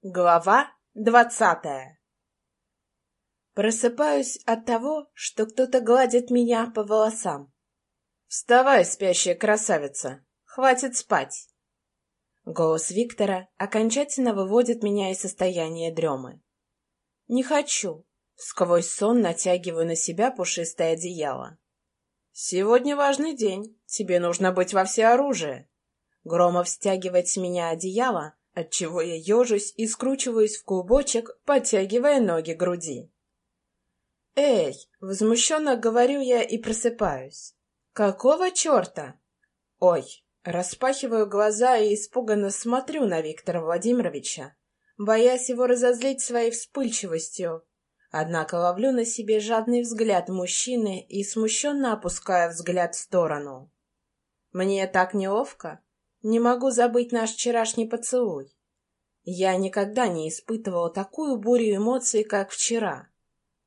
Глава двадцатая Просыпаюсь от того, что кто-то гладит меня по волосам. «Вставай, спящая красавица! Хватит спать!» Голос Виктора окончательно выводит меня из состояния дремы. «Не хочу!» Сквозь сон натягиваю на себя пушистое одеяло. «Сегодня важный день. Тебе нужно быть во всеоружии!» Громов стягивает с меня одеяло, отчего я ежусь и скручиваюсь в клубочек, подтягивая ноги к груди. «Эй!» — возмущенно говорю я и просыпаюсь. «Какого черта?» «Ой!» — распахиваю глаза и испуганно смотрю на Виктора Владимировича, боясь его разозлить своей вспыльчивостью. Однако ловлю на себе жадный взгляд мужчины и смущенно опускаю взгляд в сторону. Мне так неловко. Не могу забыть наш вчерашний поцелуй. Я никогда не испытывала такую бурю эмоций, как вчера.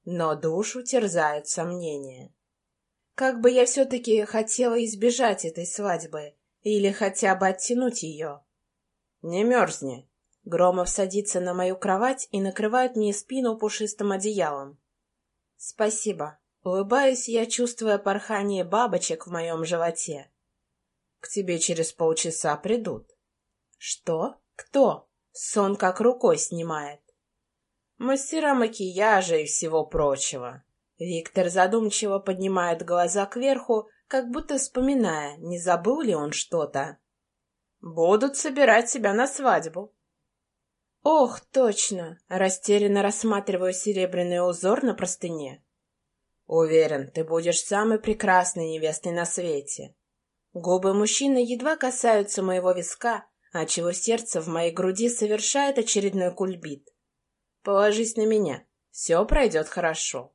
Но душу терзает сомнение. Как бы я все-таки хотела избежать этой свадьбы или хотя бы оттянуть ее. Не мерзни. Громов садится на мою кровать и накрывает мне спину пушистым одеялом. Спасибо. Улыбаюсь я, чувствуя порхание бабочек в моем животе. К тебе через полчаса придут. Что? Кто? Сон как рукой снимает. Мастера макияжа и всего прочего. Виктор задумчиво поднимает глаза кверху, как будто вспоминая, не забыл ли он что-то. Будут собирать себя на свадьбу. Ох, точно! Растерянно рассматриваю серебряный узор на простыне. Уверен, ты будешь самой прекрасной невестой на свете. Губы мужчины едва касаются моего виска, отчего сердце в моей груди совершает очередной кульбит. Положись на меня, все пройдет хорошо.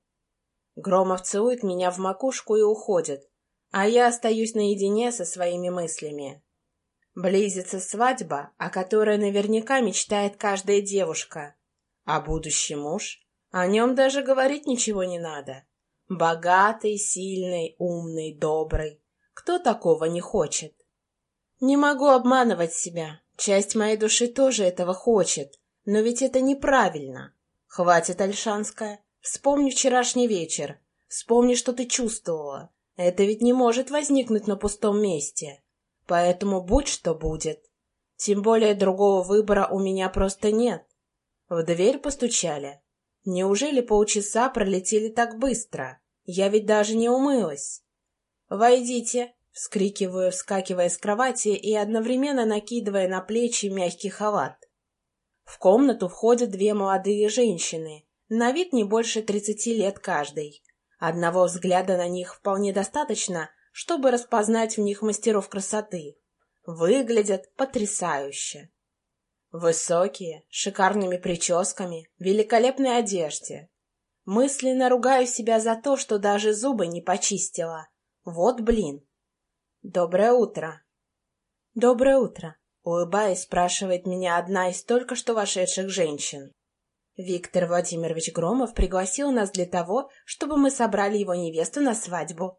Громов целует меня в макушку и уходит, а я остаюсь наедине со своими мыслями. Близится свадьба, о которой наверняка мечтает каждая девушка. А будущий муж? О нем даже говорить ничего не надо. Богатый, сильный, умный, добрый. Кто такого не хочет? Не могу обманывать себя. Часть моей души тоже этого хочет. Но ведь это неправильно. Хватит, Альшанская. Вспомни вчерашний вечер. Вспомни, что ты чувствовала. Это ведь не может возникнуть на пустом месте. Поэтому будь что будет. Тем более другого выбора у меня просто нет. В дверь постучали. Неужели полчаса пролетели так быстро? Я ведь даже не умылась. «Войдите!» — вскрикиваю, вскакивая с кровати и одновременно накидывая на плечи мягкий халат. В комнату входят две молодые женщины, на вид не больше тридцати лет каждой. Одного взгляда на них вполне достаточно, чтобы распознать в них мастеров красоты. Выглядят потрясающе. Высокие, шикарными прическами, великолепной одежде. Мысленно ругаю себя за то, что даже зубы не почистила, вот блин. Доброе утро. Доброе утро. Улыбаясь, спрашивает меня одна из только что вошедших женщин. Виктор Владимирович Громов пригласил нас для того, чтобы мы собрали его невесту на свадьбу.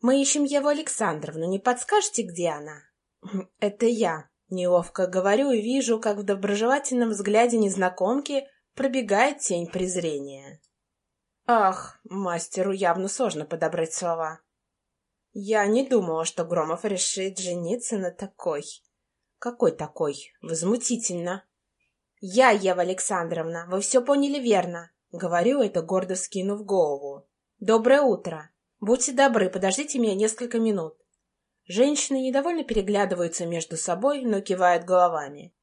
Мы ищем Еву Александровну, не подскажете, где она? Это я. Неловко говорю и вижу, как в доброжелательном взгляде незнакомки пробегает тень презрения. Ах, мастеру явно сложно подобрать слова. Я не думала, что Громов решит жениться на такой. Какой такой? Возмутительно. Я, Ева Александровна, вы все поняли верно. Говорю это, гордо скинув голову. Доброе утро. Будьте добры, подождите меня несколько минут. Женщины недовольно переглядываются между собой, но кивают головами.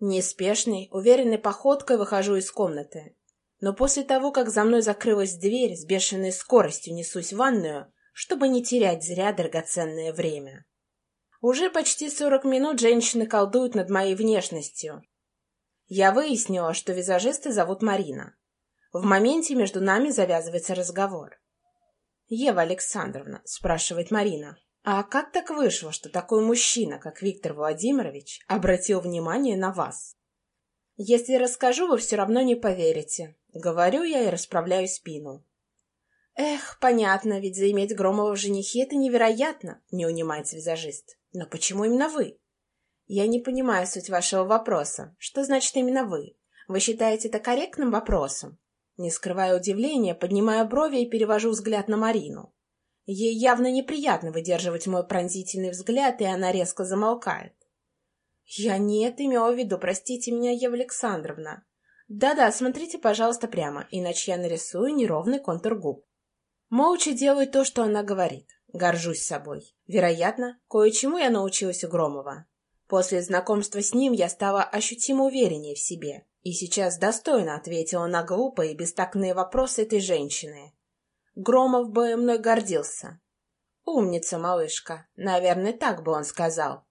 Неспешной, уверенной походкой выхожу из комнаты. Но после того, как за мной закрылась дверь, с бешеной скоростью несусь в ванную, чтобы не терять зря драгоценное время. Уже почти сорок минут женщины колдуют над моей внешностью. Я выяснила, что визажисты зовут Марина. В моменте между нами завязывается разговор. «Ева Александровна», — спрашивает Марина, «а как так вышло, что такой мужчина, как Виктор Владимирович, обратил внимание на вас?» «Если расскажу, вы все равно не поверите», — говорю я и расправляю спину. «Эх, понятно, ведь заиметь Громова в женихе — это невероятно», — не унимается визажист. «Но почему именно вы?» Я не понимаю суть вашего вопроса. Что значит именно вы? Вы считаете это корректным вопросом? Не скрывая удивления, поднимаю брови и перевожу взгляд на Марину. Ей явно неприятно выдерживать мой пронзительный взгляд, и она резко замолкает. «Я не это имела в виду, простите меня, Ева Александровна. Да-да, смотрите, пожалуйста, прямо, иначе я нарисую неровный контур губ». Молча делаю то, что она говорит. Горжусь собой. Вероятно, кое-чему я научилась у Громова. После знакомства с ним я стала ощутимо увереннее в себе, и сейчас достойно ответила на глупые и бестактные вопросы этой женщины. Громов бы мной гордился. Умница, малышка. Наверное, так бы он сказал.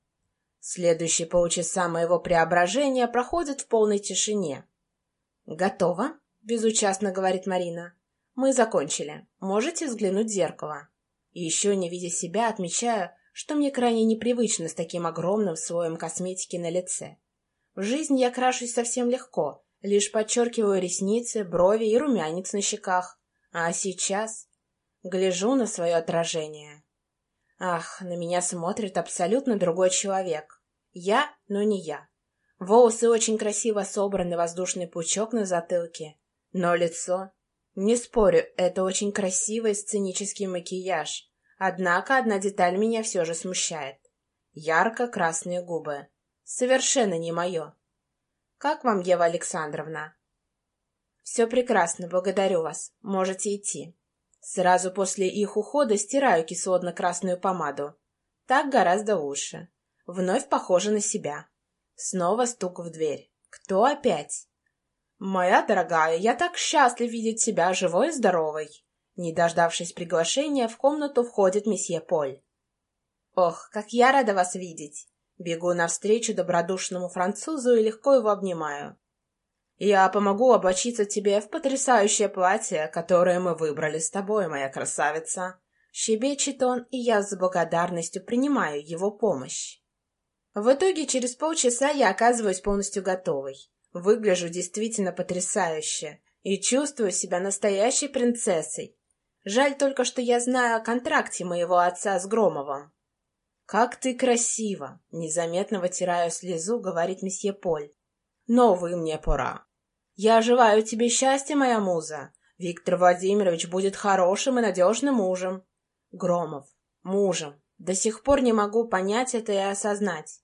Следующие полчаса моего преображения проходят в полной тишине. «Готово?» — безучастно говорит Марина. «Мы закончили. Можете взглянуть в зеркало». Еще, не видя себя, отмечаю, что мне крайне непривычно с таким огромным слоем косметики на лице. В жизни я крашусь совсем легко, лишь подчеркиваю ресницы, брови и румянец на щеках. А сейчас гляжу на свое отражение. Ах, на меня смотрит абсолютно другой человек. Я, но не я. Волосы очень красиво собраны, воздушный пучок на затылке. Но лицо... Не спорю, это очень красивый сценический макияж. Однако одна деталь меня все же смущает. Ярко-красные губы. Совершенно не мое. Как вам, Ева Александровна? «Все прекрасно, благодарю вас. Можете идти». Сразу после их ухода стираю кислотно-красную помаду. Так гораздо лучше. Вновь похоже на себя. Снова стук в дверь. Кто опять? «Моя дорогая, я так счастлив видеть тебя живой и здоровой!» Не дождавшись приглашения, в комнату входит месье Поль. «Ох, как я рада вас видеть!» Бегу навстречу добродушному французу и легко его обнимаю. Я помогу облачиться тебе в потрясающее платье, которое мы выбрали с тобой, моя красавица. Щебечет он, и я с благодарностью принимаю его помощь. В итоге через полчаса я оказываюсь полностью готовой. Выгляжу действительно потрясающе и чувствую себя настоящей принцессой. Жаль только, что я знаю о контракте моего отца с Громовым. «Как ты красива!» — незаметно вытираю слезу, говорит месье Поль. «Но вы мне пора. Я желаю тебе счастья, моя муза. Виктор Владимирович будет хорошим и надежным мужем. Громов. Мужем. До сих пор не могу понять это и осознать.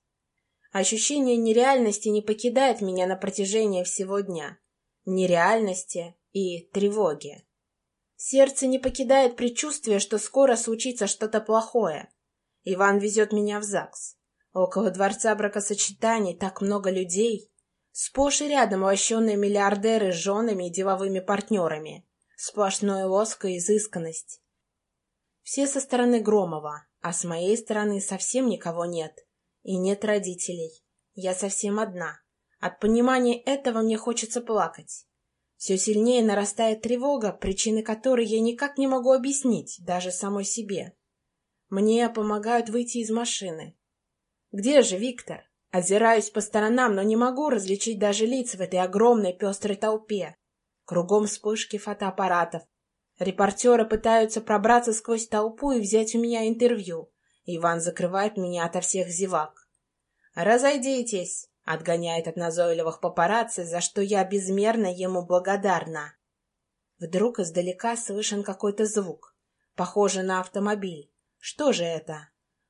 Ощущение нереальности не покидает меня на протяжении всего дня. Нереальности и тревоги. Сердце не покидает предчувствие, что скоро случится что-то плохое. Иван везет меня в ЗАГС. Около дворца бракосочетаний так много людей. Сплошь и рядом лощеные миллиардеры с женами и деловыми партнерами. Сплошной лоск и изысканность. Все со стороны Громова, а с моей стороны совсем никого нет. И нет родителей. Я совсем одна. От понимания этого мне хочется плакать. Все сильнее нарастает тревога, причины которой я никак не могу объяснить, даже самой себе. Мне помогают выйти из машины. Где же Виктор? Озираюсь по сторонам, но не могу различить даже лиц в этой огромной пестрой толпе. Кругом вспышки фотоаппаратов. Репортеры пытаются пробраться сквозь толпу и взять у меня интервью. Иван закрывает меня ото всех зевак. «Разойдитесь!» — отгоняет от назойливых папарацци, за что я безмерно ему благодарна. Вдруг издалека слышен какой-то звук, похожий на автомобиль. Что же это?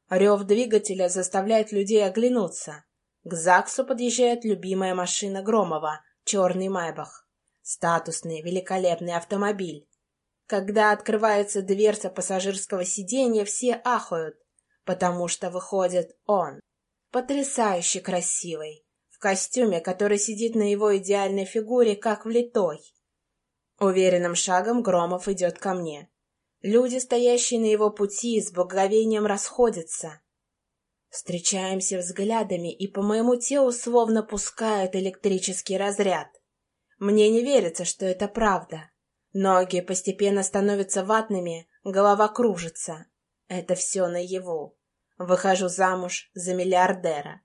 Рев двигателя заставляет людей оглянуться. К ЗАГСу подъезжает любимая машина Громова, черный Майбах. Статусный, великолепный автомобиль. Когда открывается дверца пассажирского сиденья, все ахают, потому что выходит он. Потрясающе красивый, в костюме, который сидит на его идеальной фигуре, как влитой. Уверенным шагом Громов идет ко мне. Люди, стоящие на его пути, с благовением расходятся. Встречаемся взглядами, и по моему телу словно пускают электрический разряд. Мне не верится, что это правда. Ноги постепенно становятся ватными, голова кружится. Это все наяву. Выхожу замуж за миллиардера.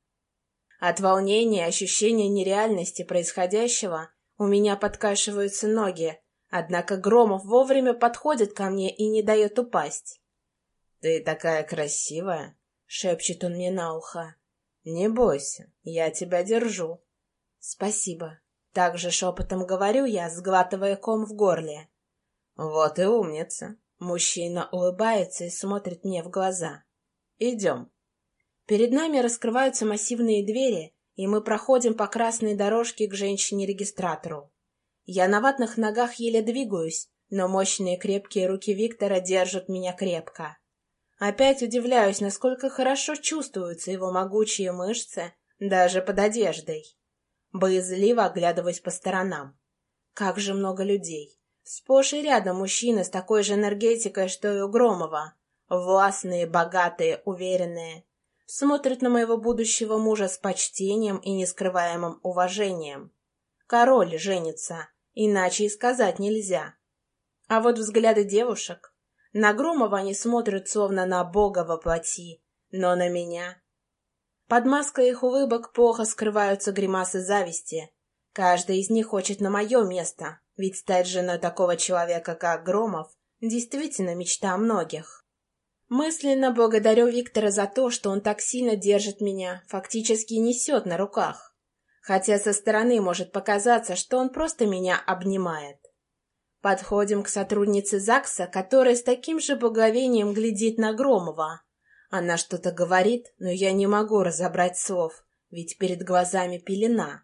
От волнения и ощущения нереальности происходящего у меня подкашиваются ноги, однако Громов вовремя подходит ко мне и не дает упасть. «Ты такая красивая!» — шепчет он мне на ухо. Не бойся, я тебя держу. Спасибо. Также шепотом говорю я, сглатывая ком в горле. Вот и умница. Мужчина улыбается и смотрит мне в глаза. Идем. Перед нами раскрываются массивные двери, и мы проходим по красной дорожке к женщине-регистратору. Я на ватных ногах еле двигаюсь, но мощные крепкие руки Виктора держат меня крепко. Опять удивляюсь, насколько хорошо чувствуются его могучие мышцы даже под одеждой. Боязливо оглядываюсь по сторонам. Как же много людей. Сплошь и рядом мужчины с такой же энергетикой, что и у Громова. Властные, богатые, уверенные. Смотрят на моего будущего мужа с почтением и нескрываемым уважением. Король женится, иначе и сказать нельзя. А вот взгляды девушек... На Громова они смотрят словно на бога во плоти, но на меня... Под маской их улыбок плохо скрываются гримасы зависти. Каждый из них хочет на мое место, ведь стать женой такого человека, как Громов, действительно мечта многих. Мысленно благодарю Виктора за то, что он так сильно держит меня, фактически несет на руках. Хотя со стороны может показаться, что он просто меня обнимает. Подходим к сотруднице ЗАГСа, которая с таким же благовением глядит на Громова. Она что-то говорит, но я не могу разобрать слов, ведь перед глазами пелена.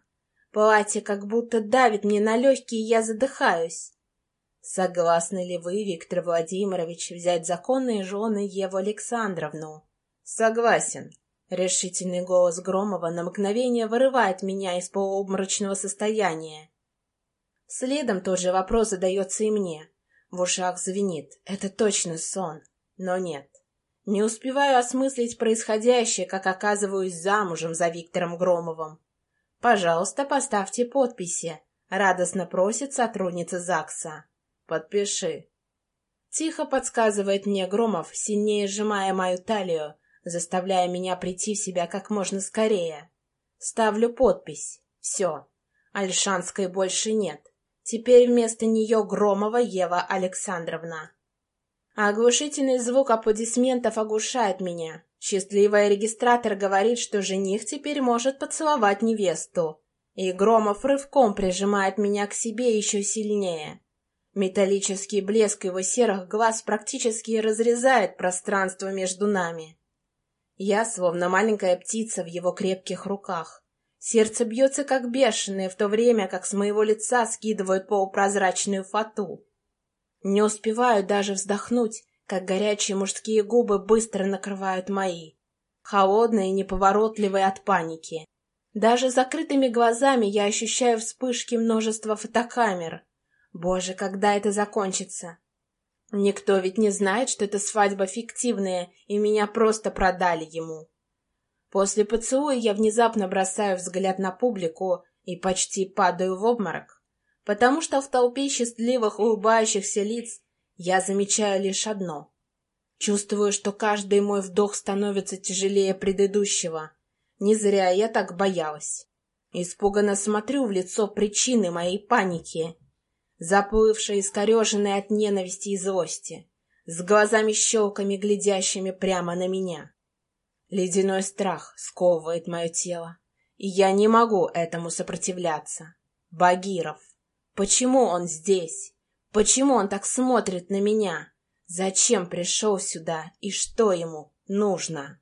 Платье как будто давит мне на легкие, и я задыхаюсь. Согласны ли вы, Виктор Владимирович, взять законные жены Еву Александровну? Согласен. Решительный голос Громова на мгновение вырывает меня из полуобморочного состояния. Следом тот же вопрос задается и мне. В ушах звенит. Это точно сон. Но нет. Не успеваю осмыслить происходящее, как оказываюсь замужем за Виктором Громовым. «Пожалуйста, поставьте подписи», — радостно просит сотрудница ЗАГСа. «Подпиши». Тихо подсказывает мне Громов, сильнее сжимая мою талию, заставляя меня прийти в себя как можно скорее. Ставлю подпись. Все. Альшанской больше нет. Теперь вместо нее Громова Ева Александровна. Оглушительный звук аплодисментов оглушает меня. Счастливый регистратор говорит, что жених теперь может поцеловать невесту. И Громов рывком прижимает меня к себе еще сильнее. Металлический блеск его серых глаз практически разрезает пространство между нами. Я словно маленькая птица в его крепких руках. Сердце бьется как бешеное, в то время как с моего лица скидывают полупрозрачную фату. Не успеваю даже вздохнуть, как горячие мужские губы быстро накрывают мои, холодные и неповоротливые от паники. Даже закрытыми глазами я ощущаю вспышки множества фотокамер. Боже, когда это закончится? Никто ведь не знает, что эта свадьба фиктивная, и меня просто продали ему. После поцелуя я внезапно бросаю взгляд на публику и почти падаю в обморок, потому что в толпе счастливых улыбающихся лиц я замечаю лишь одно. Чувствую, что каждый мой вдох становится тяжелее предыдущего. Не зря я так боялась. Испуганно смотрю в лицо причины моей паники, заплывшей, искореженной от ненависти и злости, с глазами-щелками, глядящими прямо на меня. Ледяной страх сковывает мое тело, и я не могу этому сопротивляться. Багиров. Почему он здесь? Почему он так смотрит на меня? Зачем пришел сюда и что ему нужно?